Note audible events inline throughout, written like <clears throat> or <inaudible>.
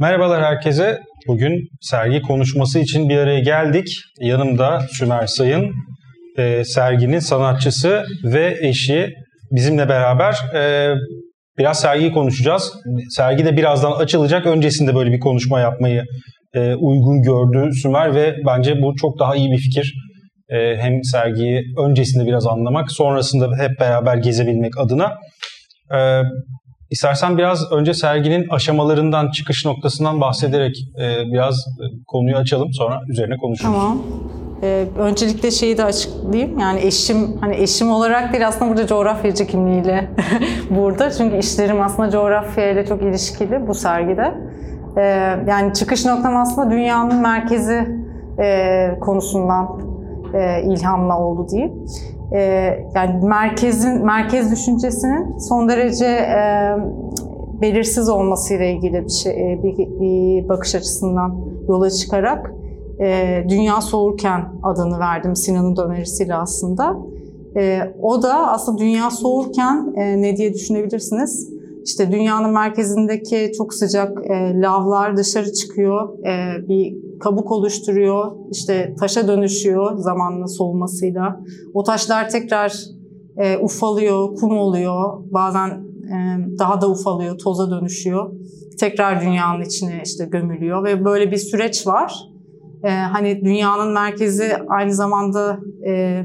Merhabalar herkese. Bugün sergi konuşması için bir araya geldik. Yanımda Sümer Sayın, e, serginin sanatçısı ve eşi bizimle beraber e, biraz sergiyi konuşacağız. Sergi de birazdan açılacak. Öncesinde böyle bir konuşma yapmayı e, uygun gördü Sümer ve bence bu çok daha iyi bir fikir. E, hem sergiyi öncesinde biraz anlamak, sonrasında hep beraber gezebilmek adına. E, İstersen biraz önce serginin aşamalarından, çıkış noktasından bahsederek e, biraz e, konuyu açalım sonra üzerine konuşuruz. Tamam. Ee, öncelikle şeyi de açıklayayım. Yani eşim, hani eşim olarak değil aslında burada coğrafyacı kimliğiyle <laughs> burada. Çünkü işlerim aslında coğrafyayla çok ilişkili bu sergide. Ee, yani çıkış noktam aslında dünyanın merkezi e, konusundan e, ilhamla oldu diyeyim. E, yani merkezin merkez düşüncesinin son derece e, belirsiz olmasıyla ilgili bir şey e, bir, bir bakış açısından yola çıkarak e, Dünya Soğurken adını verdim Sinan'ın önerisiyle aslında. E, o da aslında Dünya Soğurken e, ne diye düşünebilirsiniz? İşte dünyanın merkezindeki çok sıcak e, lavlar dışarı çıkıyor, e, bir kabuk oluşturuyor, işte taşa dönüşüyor zamanla soğumasıyla. O taşlar tekrar e, ufalıyor, kum oluyor, bazen e, daha da ufalıyor, toza dönüşüyor. Tekrar dünyanın içine işte gömülüyor ve böyle bir süreç var. E, hani dünyanın merkezi aynı zamanda e,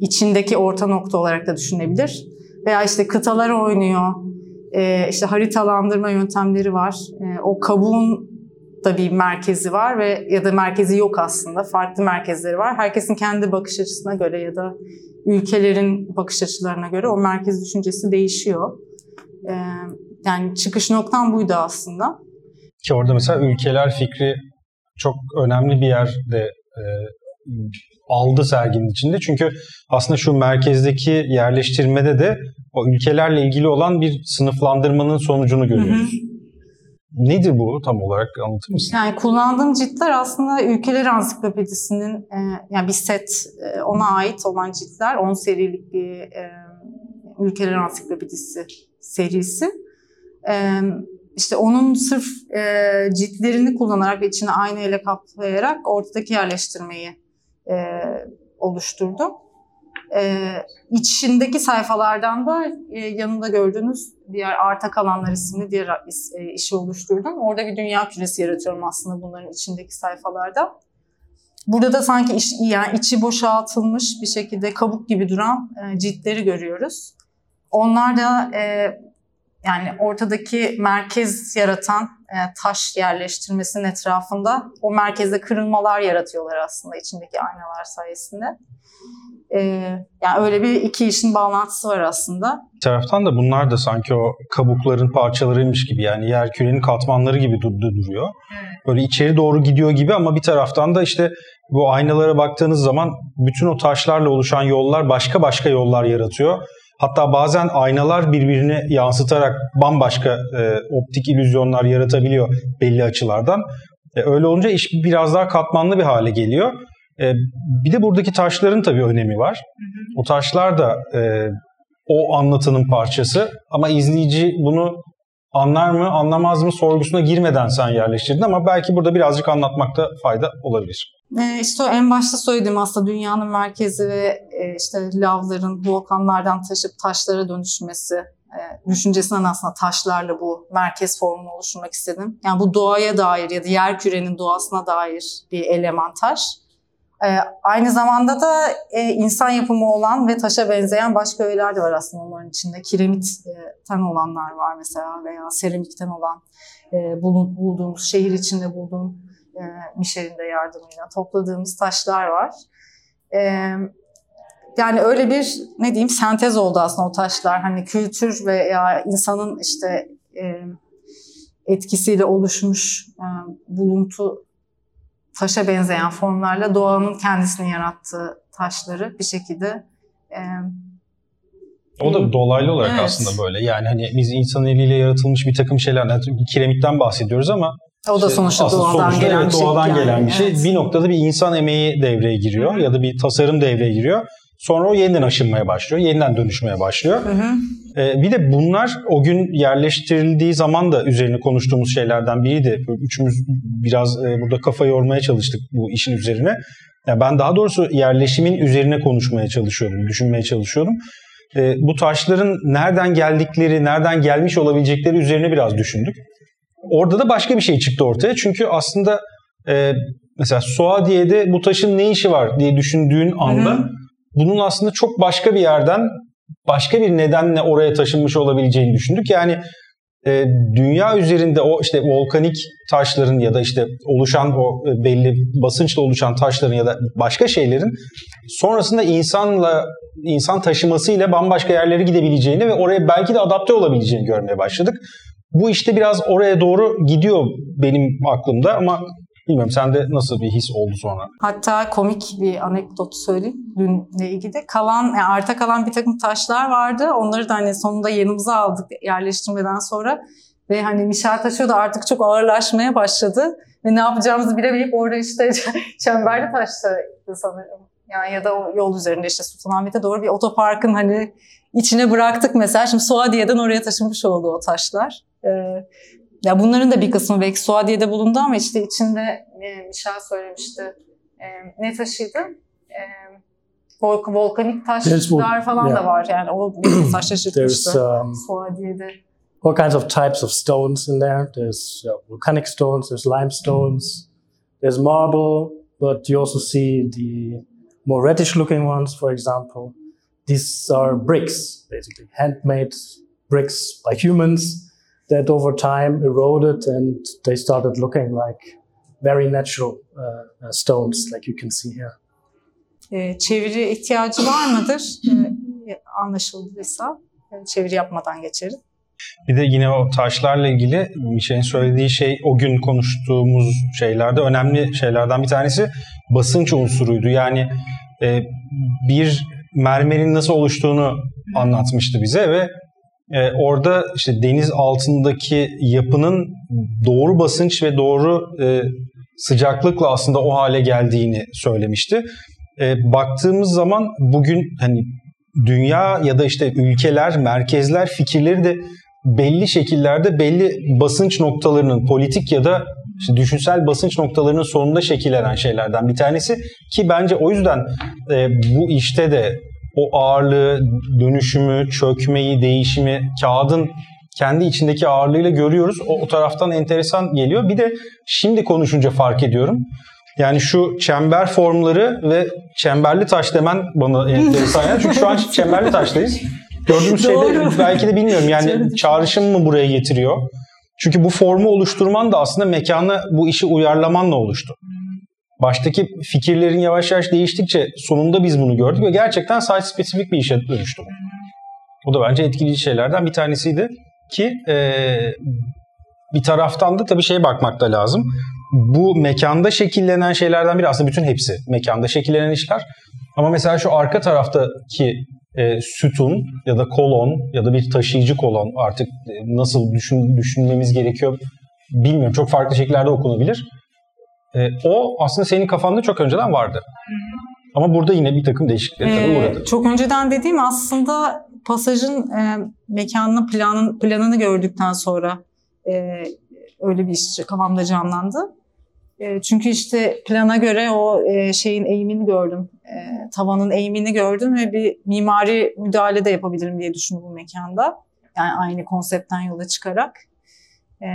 içindeki orta nokta olarak da düşünebilir. Veya işte kıtalar oynuyor, e, işte haritalandırma yöntemleri var. E, o kabuğun da bir merkezi var ve ya da merkezi yok aslında. Farklı merkezleri var. Herkesin kendi bakış açısına göre ya da ülkelerin bakış açılarına göre o merkez düşüncesi değişiyor. E, yani çıkış noktam buydu aslında. Ki orada mesela ülkeler fikri çok önemli bir yerde e, aldı serginin içinde. Çünkü aslında şu merkezdeki yerleştirmede de o ülkelerle ilgili olan bir sınıflandırmanın sonucunu görüyoruz. Hı hı. Nedir bu tam olarak anlatır mısın? Yani kullandığım ciltler aslında Ülkeler Ansiklopedisi'nin e, yani bir set e, ona ait olan ciltler. 10 serilik bir e, Ülkeler Ansiklopedisi serisi. E, işte onun sırf e, ciltlerini kullanarak ve içine aynı ile kaplayarak ortadaki yerleştirmeyi e, oluşturdum. E, içindeki sayfalardan da e, yanında gördüğünüz diğer arta kalanlar isimli diğer e, işi oluşturdum. Orada bir dünya küresi yaratıyorum aslında bunların içindeki sayfalarda. Burada da sanki iç, yani içi boşaltılmış bir şekilde kabuk gibi duran e, ciltleri görüyoruz. Onlar da e, yani ortadaki merkez yaratan e, taş yerleştirmesinin etrafında o merkezde kırılmalar yaratıyorlar aslında içindeki aynalar sayesinde. E, yani öyle bir iki işin bağlantısı var aslında. Bir taraftan da bunlar da sanki o kabukların parçalarıymış gibi yani yer kürenin katmanları gibi duruyor. Böyle içeri doğru gidiyor gibi ama bir taraftan da işte bu aynalara baktığınız zaman bütün o taşlarla oluşan yollar başka başka yollar yaratıyor. Hatta bazen aynalar birbirini yansıtarak bambaşka e, optik illüzyonlar yaratabiliyor belli açılardan. E, öyle olunca iş biraz daha katmanlı bir hale geliyor. E, bir de buradaki taşların tabii önemi var. O taşlar da e, o anlatının parçası ama izleyici bunu anlar mı anlamaz mı sorgusuna girmeden sen yerleştirdin ama belki burada birazcık anlatmakta fayda olabilir. E, işte o en başta söylediğim aslında dünyanın merkezi ve e, işte lavların volkanlardan taşıp taşlara dönüşmesi e, düşüncesinden aslında taşlarla bu merkez formunu oluşturmak istedim. Yani bu doğaya dair ya da yer kürenin doğasına dair bir eleman taş. E, aynı zamanda da e, insan yapımı olan ve taşa benzeyen başka öğeler de var aslında onların içinde. Kiremitten olanlar var mesela veya seramikten olan e, bulduğumuz, şehir içinde bulduğum e, Michel'in de yardımıyla topladığımız taşlar var. E, yani öyle bir ne diyeyim sentez oldu aslında o taşlar. Hani kültür veya insanın işte e, etkisiyle oluşmuş e, buluntu taşa benzeyen formlarla doğanın kendisini yarattığı taşları bir şekilde e, o da dolaylı olarak evet. aslında böyle. Yani hani biz insan eliyle yaratılmış bir takım şeyler, yani kiremitten bahsediyoruz ama o da sonuçta doğadan sonuçta gelen bir şey. Doğadan yani. gelen bir şey. Evet. Bir noktada bir insan emeği devreye giriyor ya da bir tasarım devreye giriyor. Sonra o yeniden aşınmaya başlıyor, yeniden dönüşmeye başlıyor. Hı hı. Ee, bir de bunlar o gün yerleştirildiği zaman da üzerine konuştuğumuz şeylerden biriydi. Üçümüz biraz e, burada kafa yormaya çalıştık bu işin üzerine. Yani ben daha doğrusu yerleşimin üzerine konuşmaya çalışıyordum, düşünmeye çalışıyordum. Ee, bu taşların nereden geldikleri, nereden gelmiş olabilecekleri üzerine biraz düşündük. Orada da başka bir şey çıktı ortaya. Çünkü aslında e, mesela Suadiye'de bu taşın ne işi var diye düşündüğün anda Hı-hı. Bunun aslında çok başka bir yerden başka bir nedenle oraya taşınmış olabileceğini düşündük. Yani e, dünya üzerinde o işte volkanik taşların ya da işte oluşan o e, belli basınçla oluşan taşların ya da başka şeylerin sonrasında insanla insan taşımasıyla bambaşka yerlere gidebileceğini ve oraya belki de adapte olabileceğini görmeye başladık. Bu işte biraz oraya doğru gidiyor benim aklımda ama Bilmiyorum sende nasıl bir his oldu sonra? Hatta komik bir anekdot söyleyeyim dünle ilgili. Kalan, yani arta kalan bir takım taşlar vardı. Onları da hani sonunda yanımıza aldık yerleştirmeden sonra. Ve hani Michel taşı da artık çok ağırlaşmaya başladı. Ve ne yapacağımızı bilemeyip orada işte <laughs> çemberli taştaydı sanırım. Yani ya da o yol üzerinde işte Sultanahmet'e doğru bir otoparkın hani içine bıraktık mesela. Şimdi Suadiye'den oraya taşınmış oldu o taşlar. Ee, ya bunların da bir kısmı belki Suadiye'de bulundu ama işte içinde e, Michel söylemişti. E, ne taşıydı? E, volk volkanik taşlar falan yeah. da var. Yani o bir taş <clears throat> şaşırtmıştı um, Suadiye'de. All kinds of types of stones in there. There's uh, volcanic stones, there's limestones, there's marble, but you also see the more reddish looking ones, for example. These are bricks, basically, handmade bricks by humans that over time eroded and they started looking like very natural uh, uh, stones like you can see here. E, çeviri ihtiyacı var mıdır? E, anlaşıldıysa e, çeviri yapmadan geçerim. Bir de yine o taşlarla ilgili Mişel'in söylediği şey o gün konuştuğumuz şeylerde önemli şeylerden bir tanesi basınç unsuruydu. Yani e, bir mermerin nasıl oluştuğunu anlatmıştı bize ve e, orada işte deniz altındaki yapının doğru basınç ve doğru e, sıcaklıkla aslında o hale geldiğini söylemişti. E, baktığımız zaman bugün hani dünya ya da işte ülkeler, merkezler fikirleri de belli şekillerde belli basınç noktalarının politik ya da işte düşünsel basınç noktalarının sonunda şekillenen şeylerden bir tanesi ki bence o yüzden e, bu işte de o ağırlığı, dönüşümü, çökmeyi, değişimi kağıdın kendi içindeki ağırlığıyla görüyoruz. O, o taraftan enteresan geliyor. Bir de şimdi konuşunca fark ediyorum. Yani şu çember formları ve çemberli taş demen bana enteresan. Yani. Çünkü şu an <laughs> çemberli taştayız. Gördüğümüz şey de belki de bilmiyorum yani çağrışım mı buraya getiriyor? Çünkü bu formu oluşturman da aslında mekana bu işi uyarlamanla oluştu baştaki fikirlerin yavaş yavaş değiştikçe sonunda biz bunu gördük ve gerçekten site spesifik bir işe dönüştü. Bu da bence etkileyici şeylerden bir tanesiydi ki e, bir taraftan da tabii şeye bakmak da lazım. Bu mekanda şekillenen şeylerden biri aslında bütün hepsi mekanda şekillenen işler. Ama mesela şu arka taraftaki e, sütun ya da kolon ya da bir taşıyıcı kolon artık nasıl düşün, düşünmemiz gerekiyor bilmiyorum. Çok farklı şekillerde okunabilir. E, o aslında senin kafanda çok önceden vardı. Ama burada yine bir takım değişiklikler ee, uğradı. Çok önceden dediğim aslında pasajın e, mekanını, planın, planını gördükten sonra e, öyle bir iş kafamda canlandı. E, çünkü işte plana göre o e, şeyin eğimini gördüm. E, tavanın eğimini gördüm ve bir mimari müdahale de yapabilirim diye düşündüm bu mekanda. Yani aynı konseptten yola çıkarak. E,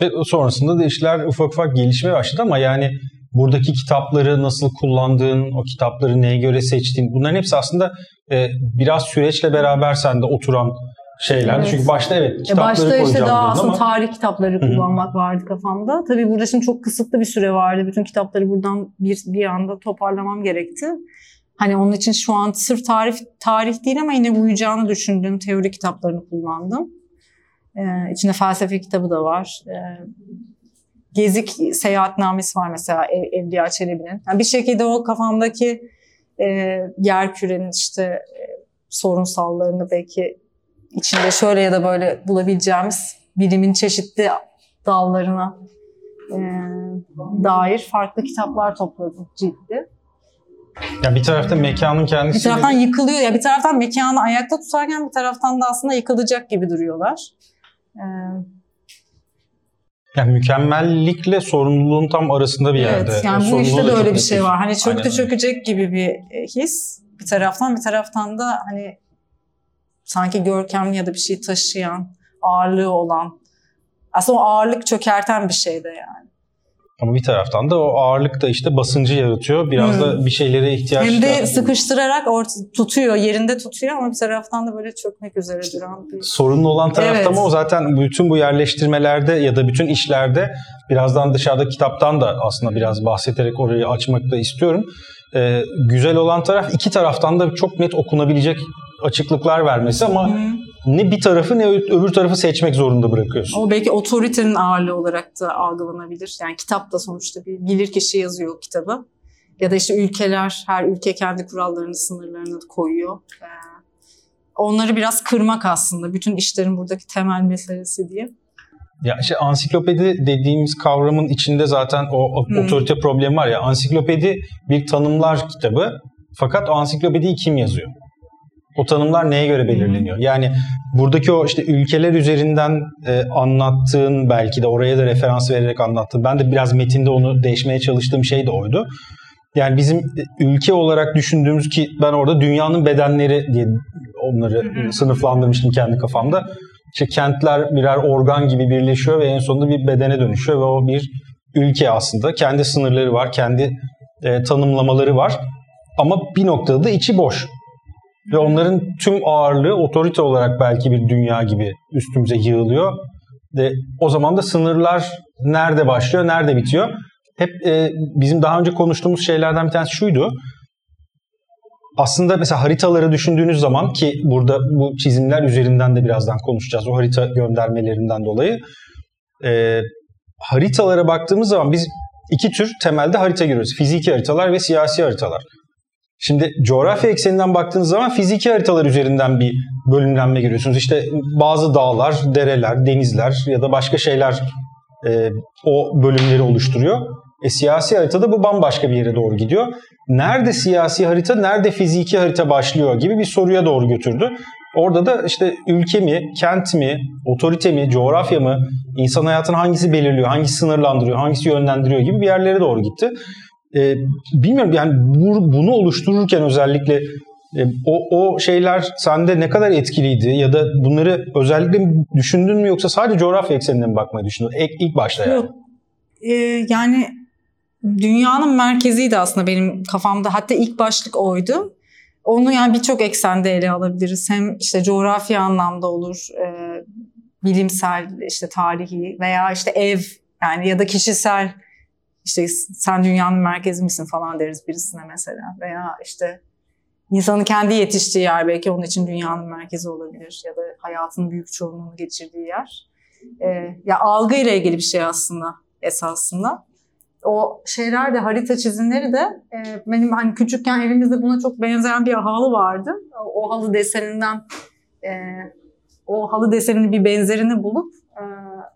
ve sonrasında da işler ufak ufak gelişmeye başladı ama yani buradaki kitapları nasıl kullandığın, o kitapları neye göre seçtiğin bunların hepsi aslında e, biraz süreçle beraber sende oturan şeyler. Evet. Çünkü başta evet kitapları Başta işte daha aslında ama... tarih kitapları kullanmak Hı-hı. vardı kafamda. Tabii burada şimdi çok kısıtlı bir süre vardı. Bütün kitapları buradan bir, bir anda toparlamam gerekti. Hani onun için şu an sırf tarih tarih değil ama yine uyacağını düşündüğüm teori kitaplarını kullandım. Ee, içinde felsefe kitabı da var. Ee, Gezik seyahatnamesi var mesela Ev, Evliya Çelebi'nin. Yani bir şekilde o kafamdaki e, yer kürenin işte e, sorunsallarını belki içinde şöyle ya da böyle bulabileceğimiz bilimin çeşitli dallarına e, dair farklı kitaplar topladım ciltli. Ya bir tarafta mekanın kendisi... Bir taraftan yıkılıyor ya bir taraftan mekanı ayakta tutarken bir taraftan da aslında yıkılacak gibi duruyorlar. Ee, yani mükemmellikle sorumluluğun tam arasında bir yerde. Evet yani bu işte de öyle bir şey var. Hani çöktü çökecek gibi bir e, his bir taraftan bir taraftan da hani sanki görkemli ya da bir şey taşıyan, ağırlığı olan. Aslında o ağırlık çökerten bir şey de yani. Ama bir taraftan da o ağırlık da işte basıncı yaratıyor. Biraz hmm. da bir şeylere ihtiyaç Hem de sıkıştırarak orta, tutuyor, yerinde tutuyor ama bir taraftan da böyle çökmek üzere duran bir... Sorunlu olan tarafta evet. ama o zaten bütün bu yerleştirmelerde ya da bütün işlerde birazdan dışarıda kitaptan da aslında biraz bahseterek orayı açmak da istiyorum. Ee, güzel olan taraf iki taraftan da çok net okunabilecek açıklıklar vermesi ama hmm ne bir tarafı ne öbür tarafı seçmek zorunda bırakıyorsun. O belki otoritenin ağırlığı olarak da algılanabilir. Yani kitap da sonuçta bir bilir kişi yazıyor kitabı. Ya da işte ülkeler, her ülke kendi kurallarını, sınırlarını koyuyor. Ee, onları biraz kırmak aslında. Bütün işlerin buradaki temel meselesi diye. Ya işte ansiklopedi dediğimiz kavramın içinde zaten o hmm. otorite problemi var ya. Ansiklopedi bir tanımlar kitabı. Fakat o ansiklopediyi kim yazıyor? O tanımlar neye göre belirleniyor? Yani buradaki o işte ülkeler üzerinden e, anlattığın belki de oraya da referans vererek anlattığın. Ben de biraz metinde onu değişmeye çalıştığım şey de oydu. Yani bizim ülke olarak düşündüğümüz ki ben orada dünyanın bedenleri diye onları sınıflandırmıştım kendi kafamda. İşte kentler birer organ gibi birleşiyor ve en sonunda bir bedene dönüşüyor ve o bir ülke aslında. Kendi sınırları var, kendi e, tanımlamaları var. Ama bir noktada da içi boş. Ve onların tüm ağırlığı otorite olarak belki bir dünya gibi üstümüze yığılıyor. Ve o zaman da sınırlar nerede başlıyor, nerede bitiyor? Hep e, bizim daha önce konuştuğumuz şeylerden bir tanesi şuydu. Aslında mesela haritaları düşündüğünüz zaman ki burada bu çizimler üzerinden de birazdan konuşacağız o harita göndermelerinden dolayı. E, haritalara baktığımız zaman biz iki tür temelde harita görüyoruz. Fiziki haritalar ve siyasi haritalar. Şimdi coğrafya ekseninden baktığınız zaman fiziki haritalar üzerinden bir bölümlenme görüyorsunuz. İşte bazı dağlar, dereler, denizler ya da başka şeyler e, o bölümleri oluşturuyor. E, siyasi haritada bu bambaşka bir yere doğru gidiyor. Nerede siyasi harita, nerede fiziki harita başlıyor gibi bir soruya doğru götürdü. Orada da işte ülke mi, kent mi, otorite mi, coğrafya mı, insan hayatını hangisi belirliyor, hangisi sınırlandırıyor, hangisi yönlendiriyor gibi bir yerlere doğru gitti e, bilmiyorum yani bu, bunu oluştururken özellikle e, o, o şeyler sende ne kadar etkiliydi ya da bunları özellikle düşündün mü yoksa sadece coğrafya ekseninden mi bakmayı düşündün ilk, ilk başta yani? Yok. Ee, yani dünyanın merkeziydi aslında benim kafamda. Hatta ilk başlık oydu. Onu yani birçok eksende ele alabiliriz. Hem işte coğrafya anlamda olur, e, bilimsel, işte tarihi veya işte ev yani ya da kişisel işte sen dünyanın merkezi misin falan deriz birisine mesela veya işte insanın kendi yetiştiği yer belki onun için dünyanın merkezi olabilir ya da hayatın büyük çoğunluğunu geçirdiği yer. Ee, ya algı ile ilgili bir şey aslında esasında. O şeyler de harita çizimleri de e, benim hani küçükken evimizde buna çok benzeyen bir halı vardı. O, halı deseninden e, o halı deseninin bir benzerini bulup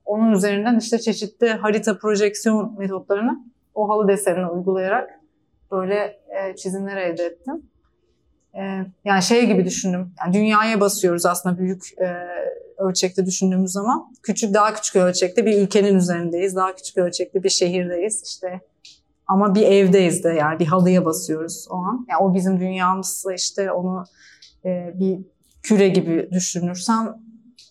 onun üzerinden işte çeşitli harita projeksiyon metotlarını o halı desenine uygulayarak böyle e, çizimler elde ettim. E, yani şey gibi düşündüm. Yani dünyaya basıyoruz aslında büyük e, ölçekte düşündüğümüz zaman. Küçük daha küçük ölçekte bir ülkenin üzerindeyiz. Daha küçük ölçekte bir şehirdeyiz. İşte ama bir evdeyiz de yani bir halıya basıyoruz o an. Yani o bizim dünyamızsa işte onu e, bir küre gibi düşünürsem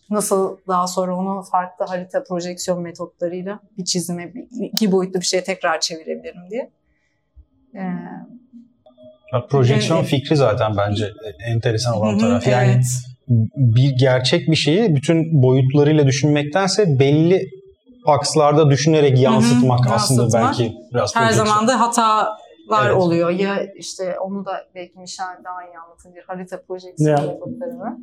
nasıl daha sonra onu farklı harita projeksiyon metotlarıyla bir çizime, iki boyutlu bir şeye tekrar çevirebilirim diye. Ee, projeksiyon yani, fikri zaten bence enteresan olan taraf. Yani evet. bir gerçek bir şeyi bütün boyutlarıyla düşünmektense belli akslarda düşünerek yansıtmak hı hı, aslında yansıtmak. belki biraz Her zaman da hatalar evet. oluyor. Ya işte onu da belki Michel daha iyi anlatabilir. Harita projeksiyon yeah. metotlarını.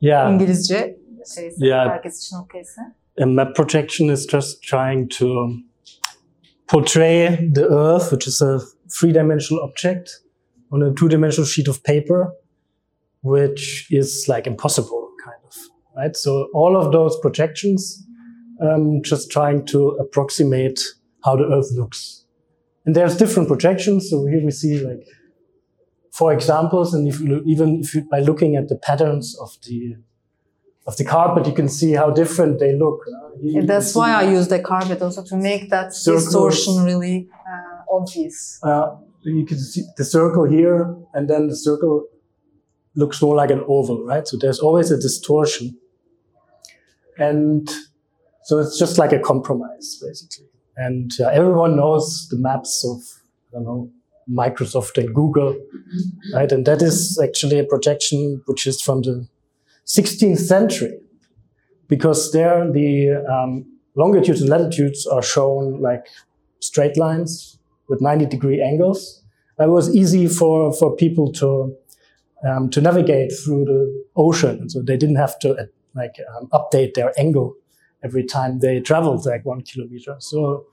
Yeah. İngilizce şeysi, yeah. herkes için okeyse. A map projection is just trying to portray the Earth, which is a three-dimensional object, on a two-dimensional sheet of paper, which is like impossible, kind of, right? So all of those projections, um, just trying to approximate how the Earth looks. And there's different projections. So here we see like for examples, and if you, even if you, by looking at the patterns of the of the carpet, you can see how different they look. You, that's why I use the carpet also to make that circles. distortion really uh, obvious. Uh, you can see the circle here, and then the circle looks more like an oval, right? So there's always a distortion. And so it's just like a compromise, basically. And uh, everyone knows the maps of, I don't know, Microsoft and Google, right? And that is actually a projection which is from the 16th century, because there the um, longitudes and latitudes are shown like straight lines with 90 degree angles. It was easy for, for people to um, to navigate through the ocean, so they didn't have to uh, like um, update their angle every time they traveled like one kilometer. So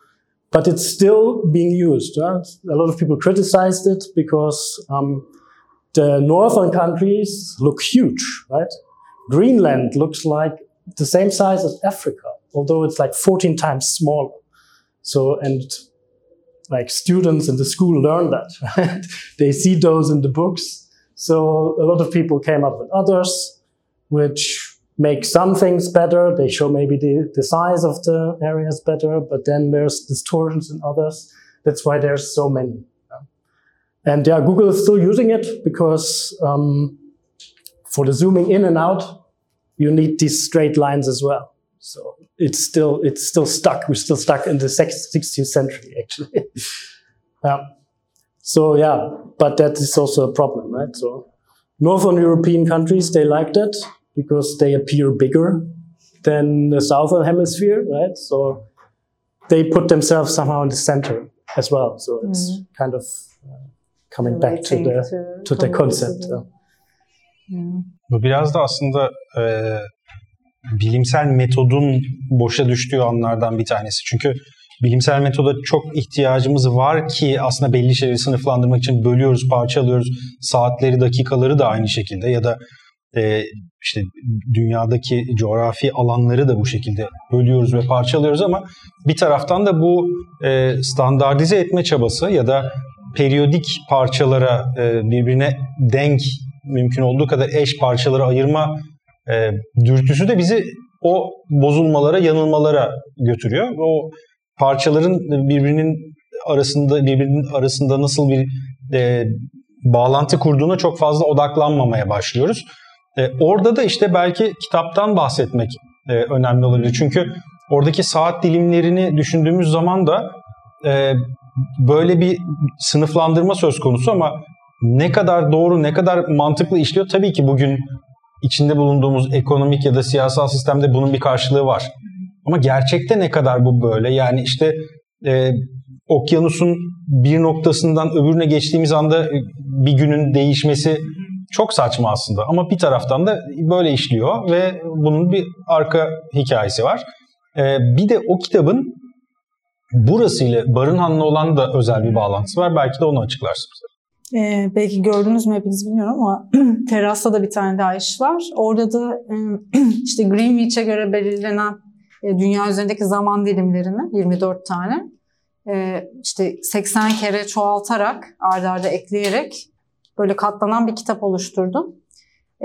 but it's still being used. A lot of people criticized it because um, the northern countries look huge, right? Greenland looks like the same size as Africa, although it's like 14 times smaller. So, and like students in the school learn that, right? <laughs> they see those in the books. So a lot of people came up with others, which make some things better. They show maybe the, the size of the areas better, but then there's distortions in others. That's why there's so many. And yeah, Google is still using it because um, for the zooming in and out, you need these straight lines as well. So it's still it's still stuck. We're still stuck in the 16th century, actually. <laughs> yeah. So yeah, but that is also a problem, right? So Northern European countries they like that because they appear bigger than the southern hemisphere, right? So they put themselves somehow in the center as well. So it's mm. kind of uh, coming back to the to, to the concept. Bu biraz da aslında e, bilimsel metodun boşa düştüğü anlardan bir tanesi. Çünkü bilimsel metoda çok ihtiyacımız var ki aslında belli şeyleri sınıflandırmak için bölüyoruz, parçalıyoruz. Saatleri, dakikaları da aynı şekilde ya da e, işte dünyadaki coğrafi alanları da bu şekilde bölüyoruz ve parçalıyoruz ama bir taraftan da bu e, standartize etme çabası ya da periyodik parçalara e, birbirine denk mümkün olduğu kadar eş parçalara ayırma e, dürtüsü de bizi o bozulmalara, yanılmalara götürüyor. O parçaların birbirinin arasında birbirinin arasında nasıl bir e, bağlantı kurduğuna çok fazla odaklanmamaya başlıyoruz. E, orada da işte belki kitaptan bahsetmek e, önemli olabilir. Çünkü oradaki saat dilimlerini düşündüğümüz zaman da e, böyle bir sınıflandırma söz konusu ama ne kadar doğru, ne kadar mantıklı işliyor tabii ki bugün içinde bulunduğumuz ekonomik ya da siyasal sistemde bunun bir karşılığı var. Ama gerçekte ne kadar bu böyle? Yani işte e, okyanusun bir noktasından öbürüne geçtiğimiz anda bir günün değişmesi çok saçma aslında ama bir taraftan da böyle işliyor ve bunun bir arka hikayesi var. Ee, bir de o kitabın burasıyla Barınhan'la olan da özel bir bağlantısı var. Belki de onu açıklarsınız. Ee, belki gördünüz mü hepiniz bilmiyorum ama <clears throat> terasta da bir tane daha iş var. Orada da e, <clears throat> işte Greenwich'e göre belirlenen e, dünya üzerindeki zaman dilimlerini 24 tane e, işte 80 kere çoğaltarak ardarda arda ekleyerek böyle katlanan bir kitap oluşturdum.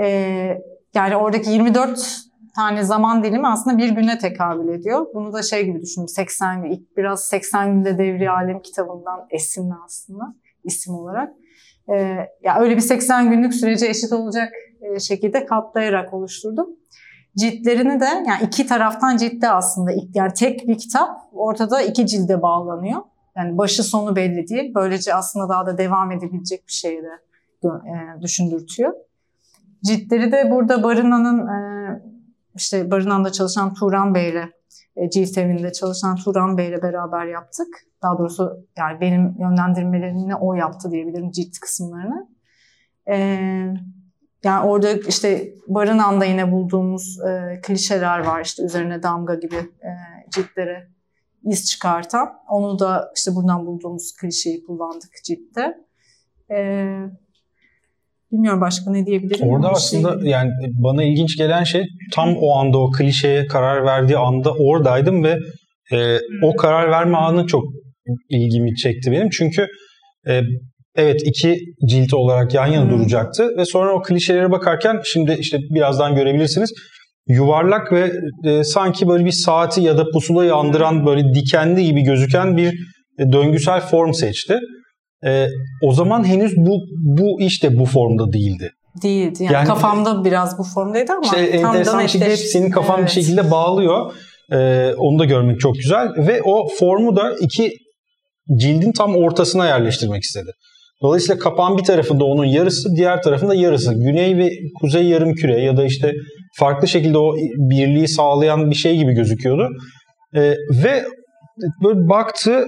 Ee, yani oradaki 24 tane zaman dilimi aslında bir güne tekabül ediyor. Bunu da şey gibi düşünün 80 gün, ilk biraz 80 günde devri alem kitabından esinli aslında isim olarak. Ee, ya öyle bir 80 günlük sürece eşit olacak e, şekilde katlayarak oluşturdum. Ciltlerini de yani iki taraftan ciltte aslında yani tek bir kitap ortada iki cilde bağlanıyor. Yani başı sonu belli değil. Böylece aslında daha da devam edebilecek bir şey de e, düşündürtüyor. Ciltleri de burada Barına'nın e, işte Barınan'da çalışan Turan Bey'le e, cilt evinde çalışan Turan Bey'le beraber yaptık. Daha doğrusu yani benim yönlendirmelerini o yaptı diyebilirim cilt kısımlarını. E, yani orada işte Barınan'da yine bulduğumuz e, klişeler var işte üzerine damga gibi e, ciltlere iz çıkartan. Onu da işte buradan bulduğumuz klişeyi kullandık ciltte. E, Bilmiyorum başka ne diyebilirim. Orada aslında şey... yani bana ilginç gelen şey tam o anda o klişeye karar verdiği anda oradaydım ve e, o karar verme anı çok ilgimi çekti benim. Çünkü e, evet iki cilt olarak yan yana hmm. duracaktı ve sonra o klişelere bakarken şimdi işte birazdan görebilirsiniz yuvarlak ve e, sanki böyle bir saati ya da pusulayı andıran böyle dikenli gibi gözüken bir e, döngüsel form seçti. E, o zaman henüz bu bu işte bu formda değildi. Değildi. Yani, yani kafamda biraz bu formdaydı ama işte enteresan bir şekilde senin kafan evet. bir şekilde bağlıyor. E, onu da görmek çok güzel ve o formu da iki cildin tam ortasına yerleştirmek istedi. Dolayısıyla kapağın bir tarafında onun yarısı, diğer tarafında yarısı. Güney ve kuzey yarım küre ya da işte farklı şekilde o birliği sağlayan bir şey gibi gözüküyordu. E, ve böyle baktı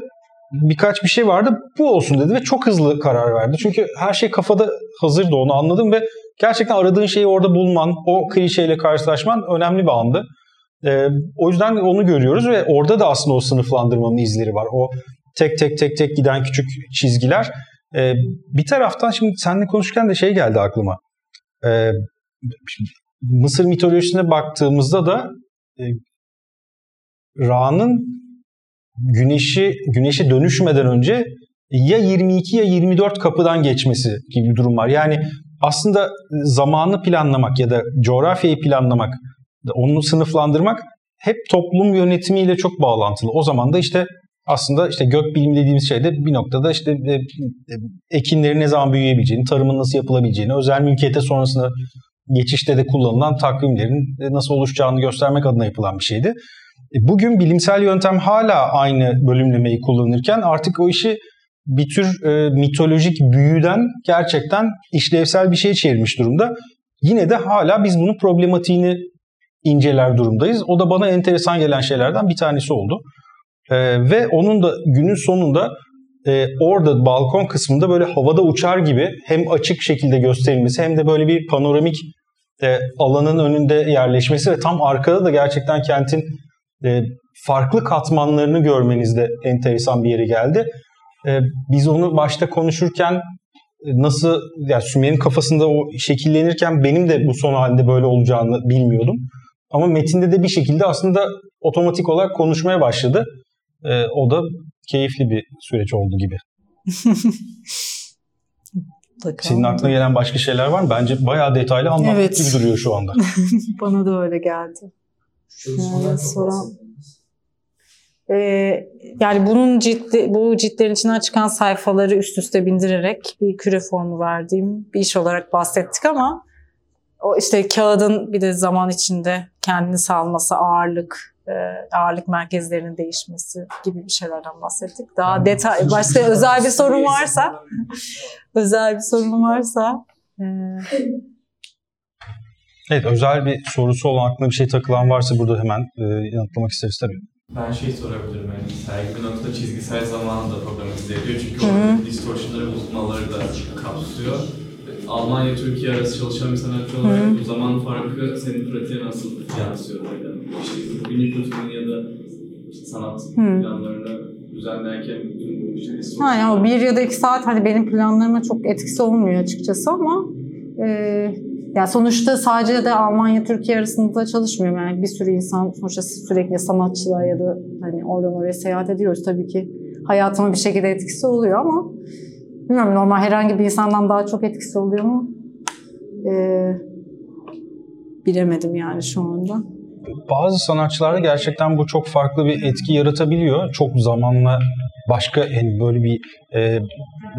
birkaç bir şey vardı bu olsun dedi ve çok hızlı karar verdi. Çünkü her şey kafada hazırdı onu anladım ve gerçekten aradığın şeyi orada bulman, o klişeyle karşılaşman önemli bir andı. E, o yüzden onu görüyoruz ve orada da aslında o sınıflandırmanın izleri var. O tek tek tek tek giden küçük çizgiler. E, bir taraftan şimdi seninle konuşurken de şey geldi aklıma. E, Mısır mitolojisine baktığımızda da e, Ra'nın güneşi güneşe dönüşmeden önce ya 22 ya 24 kapıdan geçmesi gibi bir durum var. Yani aslında zamanı planlamak ya da coğrafyayı planlamak, onu sınıflandırmak hep toplum yönetimiyle çok bağlantılı. O zaman da işte aslında işte gök bilimi dediğimiz şeyde bir noktada işte e, e, ekinlerin ne zaman büyüyebileceğini, tarımın nasıl yapılabileceğini, özel mülkiyete sonrasında geçişte de kullanılan takvimlerin e, nasıl oluşacağını göstermek adına yapılan bir şeydi. Bugün bilimsel yöntem hala aynı bölümlemeyi kullanırken artık o işi bir tür e, mitolojik büyüden gerçekten işlevsel bir şeye çevirmiş durumda. Yine de hala biz bunun problematiğini inceler durumdayız. O da bana enteresan gelen şeylerden bir tanesi oldu. E, ve onun da günün sonunda e, orada balkon kısmında böyle havada uçar gibi hem açık şekilde gösterilmesi hem de böyle bir panoramik e, alanın önünde yerleşmesi ve tam arkada da gerçekten kentin e, farklı katmanlarını görmeniz de enteresan bir yere geldi. E, biz onu başta konuşurken e, nasıl yani Sümer'in kafasında o şekillenirken benim de bu son halinde böyle olacağını bilmiyordum. Ama metinde de bir şekilde aslında otomatik olarak konuşmaya başladı. E, o da keyifli bir süreç oldu gibi. Senin aklına gelen başka şeyler var mı? Bence bayağı detaylı anlattık evet. gibi duruyor şu anda. <laughs> Bana da öyle geldi. Yani soran... Ee, yani bunun ciddi, bu ciltlerin içinden çıkan sayfaları üst üste bindirerek bir küre formu verdiğim bir iş olarak bahsettik ama o işte kağıdın bir de zaman içinde kendini salması, ağırlık, e, ağırlık merkezlerinin değişmesi gibi bir şeylerden bahsettik. Daha detay, başka özel bir sorun varsa, <laughs> özel bir sorun varsa. E... Evet, özel bir sorusu olan aklına bir şey takılan varsa burada hemen e, yanıtlamak isteriz tabii. Ben şey sorabilirim yani sergi bir noktada çizgisel zamanı da problematize ediyor çünkü o distortionları, bozulmaları da kapsıyor. Almanya Türkiye arası çalışan bir sanatçı olarak Hı. bu zaman farkı senin pratiğe nasıl yansıyor? Yani işte günlük rutinini ya da sanat Hı. planlarını düzenlerken bütün bu işte Ha yani o bir ya da iki saat hani benim planlarıma çok etkisi olmuyor açıkçası ama e, yani sonuçta sadece de Almanya Türkiye arasında çalışmıyorum yani bir sürü insan sonuçta sürekli sanatçılar ya da hani oradan oraya seyahat ediyoruz tabii ki hayatıma bir şekilde etkisi oluyor ama Bilmiyorum normal herhangi bir insandan daha çok etkisi oluyor mu? Ee, bilemedim yani şu anda. Bazı sanatçılarda gerçekten bu çok farklı bir etki yaratabiliyor. Çok zamanla başka yani böyle bir e,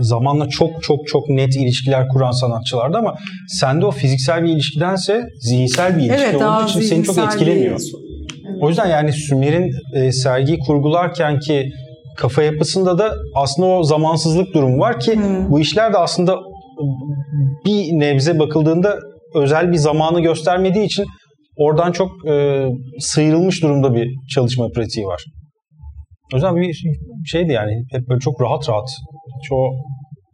zamanla çok çok çok net ilişkiler kuran sanatçılarda ama sende o fiziksel bir ilişkidense zihinsel bir ilişki evet, olduğu için seni çok etkilemiyor. Evet. O yüzden yani Sümer'in e, sergiyi kurgularken ki kafa yapısında da aslında o zamansızlık durumu var ki hmm. bu işler de aslında bir nebze bakıldığında özel bir zamanı göstermediği için oradan çok e, sıyrılmış durumda bir çalışma pratiği var. O yüzden bir şeydi yani hep böyle çok rahat rahat. Çoğu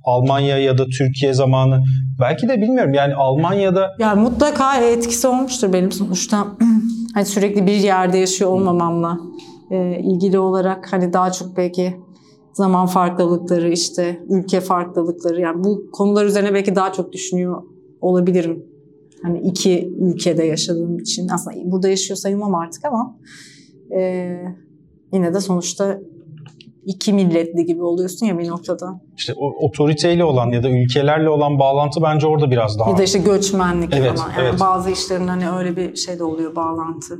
Almanya ya da Türkiye zamanı belki de bilmiyorum. Yani Almanya'da yani mutlaka etkisi olmuştur benim sonuçta. <clears throat> Hani sürekli bir yerde yaşıyor olmamamla e, ilgili olarak. Hani daha çok belki zaman farklılıkları işte ülke farklılıkları. Yani bu konular üzerine belki daha çok düşünüyor olabilirim. Hani iki ülkede yaşadığım için. Aslında burada yaşıyor sayılmam artık ama e, yine de sonuçta iki milletli gibi oluyorsun ya bir noktada. İşte o otoriteyle olan ya da ülkelerle olan bağlantı bence orada biraz daha. Ya da işte göçmenlik Evet, falan. Yani evet. Bazı işlerin hani öyle bir şey de oluyor bağlantı.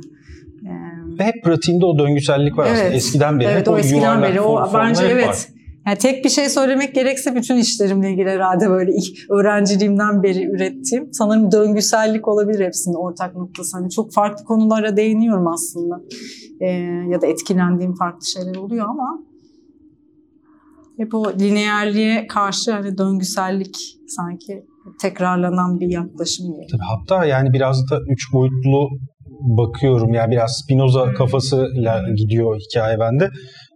Ee, Ve hep pratiğinde o döngüsellik var aslında. Eskiden beri. Evet hep o eskiden yuvarlak beri. O bence evet. var. Yani tek bir şey söylemek gerekse bütün işlerimle ilgili herhalde böyle ilk öğrenciliğimden beri ürettiğim sanırım döngüsellik olabilir hepsinin ortak noktası. Hani çok farklı konulara değiniyorum aslında. Ee, ya da etkilendiğim farklı şeyler oluyor ama hep o lineerliğe karşı hani döngüsellik sanki tekrarlanan bir yaklaşım gibi. Tabii hatta yani biraz da üç boyutlu bakıyorum. Yani biraz Spinoza kafasıyla gidiyor hikaye bende.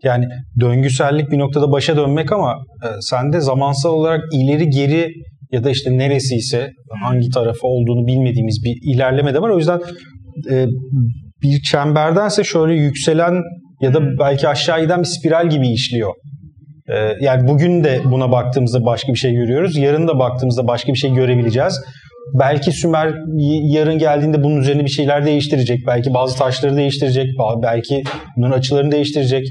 Yani döngüsellik bir noktada başa dönmek ama e, sende zamansal olarak ileri geri ya da işte neresiyse hangi tarafı olduğunu bilmediğimiz bir ilerleme de var. O yüzden e, bir çemberdense şöyle yükselen ya da belki aşağı giden bir spiral gibi işliyor. E, yani bugün de buna baktığımızda başka bir şey görüyoruz. Yarın da baktığımızda başka bir şey görebileceğiz. Belki Sümer yarın geldiğinde bunun üzerine bir şeyler değiştirecek. Belki bazı taşları değiştirecek. Belki bunun açılarını değiştirecek.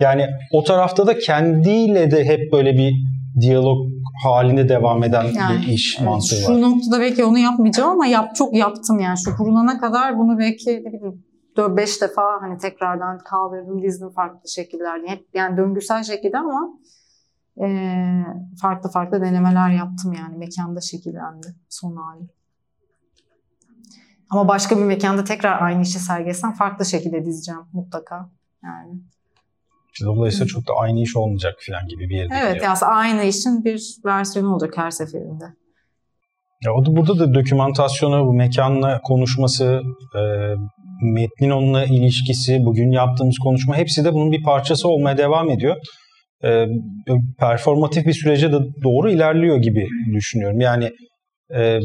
Yani o tarafta da kendiyle de hep böyle bir diyalog halinde devam eden Yani, bir iş mantığı şu var. noktada belki onu yapmayacağım ama yap çok yaptım yani şu kurulana kadar bunu belki ne bileyim 4-5 defa hani tekrardan kaldırdım dizdim farklı şekillerde. Hep yani döngüsel şekilde ama e, farklı farklı denemeler yaptım yani mekanda şekillendi son hali. Ama başka bir mekanda tekrar aynı işi sergilesem farklı şekilde dizeceğim mutlaka. Yani. Dolayısıyla çok da aynı iş olmayacak falan gibi bir yere Evet yani aynı işin bir versiyonu olacak her seferinde. Ya o da burada da dokümantasyonu, bu mekanla konuşması, e, metnin onunla ilişkisi, bugün yaptığımız konuşma hepsi de bunun bir parçası olmaya devam ediyor. E, performatif bir sürece de doğru ilerliyor gibi düşünüyorum. Yani e,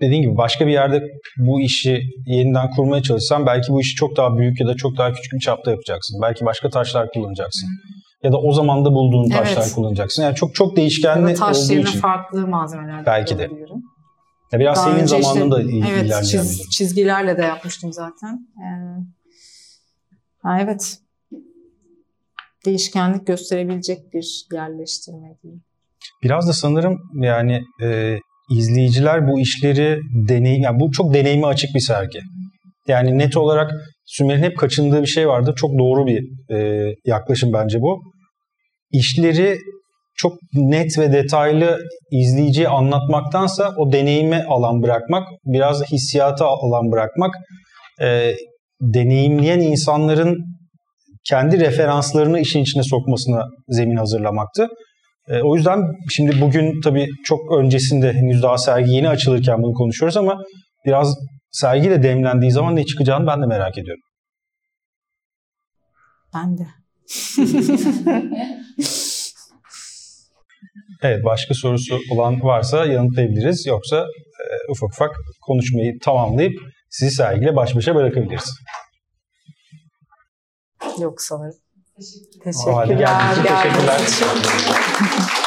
dediğim gibi başka bir yerde bu işi yeniden kurmaya çalışsan belki bu işi çok daha büyük ya da çok daha küçük bir çapta yapacaksın. Belki başka taşlar kullanacaksın. Ya da o zamanda bulduğun taşlar Evet. kullanacaksın. Yani çok çok Ya değişkenli da taş olduğu için. farklı malzemeler Belki de. Ya biraz Daha senin önce işte- zamanında il- Evet, çiz- çizgilerle de yapmıştım zaten. Ee, ha, evet. Değişkenlik gösterebilecek bir yerleştirme diyeyim. Biraz da sanırım yani e, izleyiciler bu işleri deneyim, yani bu çok deneyime açık bir sergi. Yani net olarak Sümer'in hep kaçındığı bir şey vardı. Çok doğru bir e, yaklaşım bence bu. İşleri çok net ve detaylı izleyiciye anlatmaktansa o deneyime alan bırakmak, biraz da hissiyata alan bırakmak, e, deneyimleyen insanların kendi referanslarını işin içine sokmasına zemin hazırlamaktı. E, o yüzden şimdi bugün tabii çok öncesinde henüz daha sergi yeni açılırken bunu konuşuyoruz ama biraz sergiyle demlendiği zaman ne çıkacağını ben de merak ediyorum. Ben de. <laughs> Evet başka sorusu olan varsa yanıtlayabiliriz. Yoksa e, ufak ufak konuşmayı tamamlayıp sizi sergiyle baş başa bırakabiliriz. Yok sanırım. Teşekkürler. teşekkürler. için.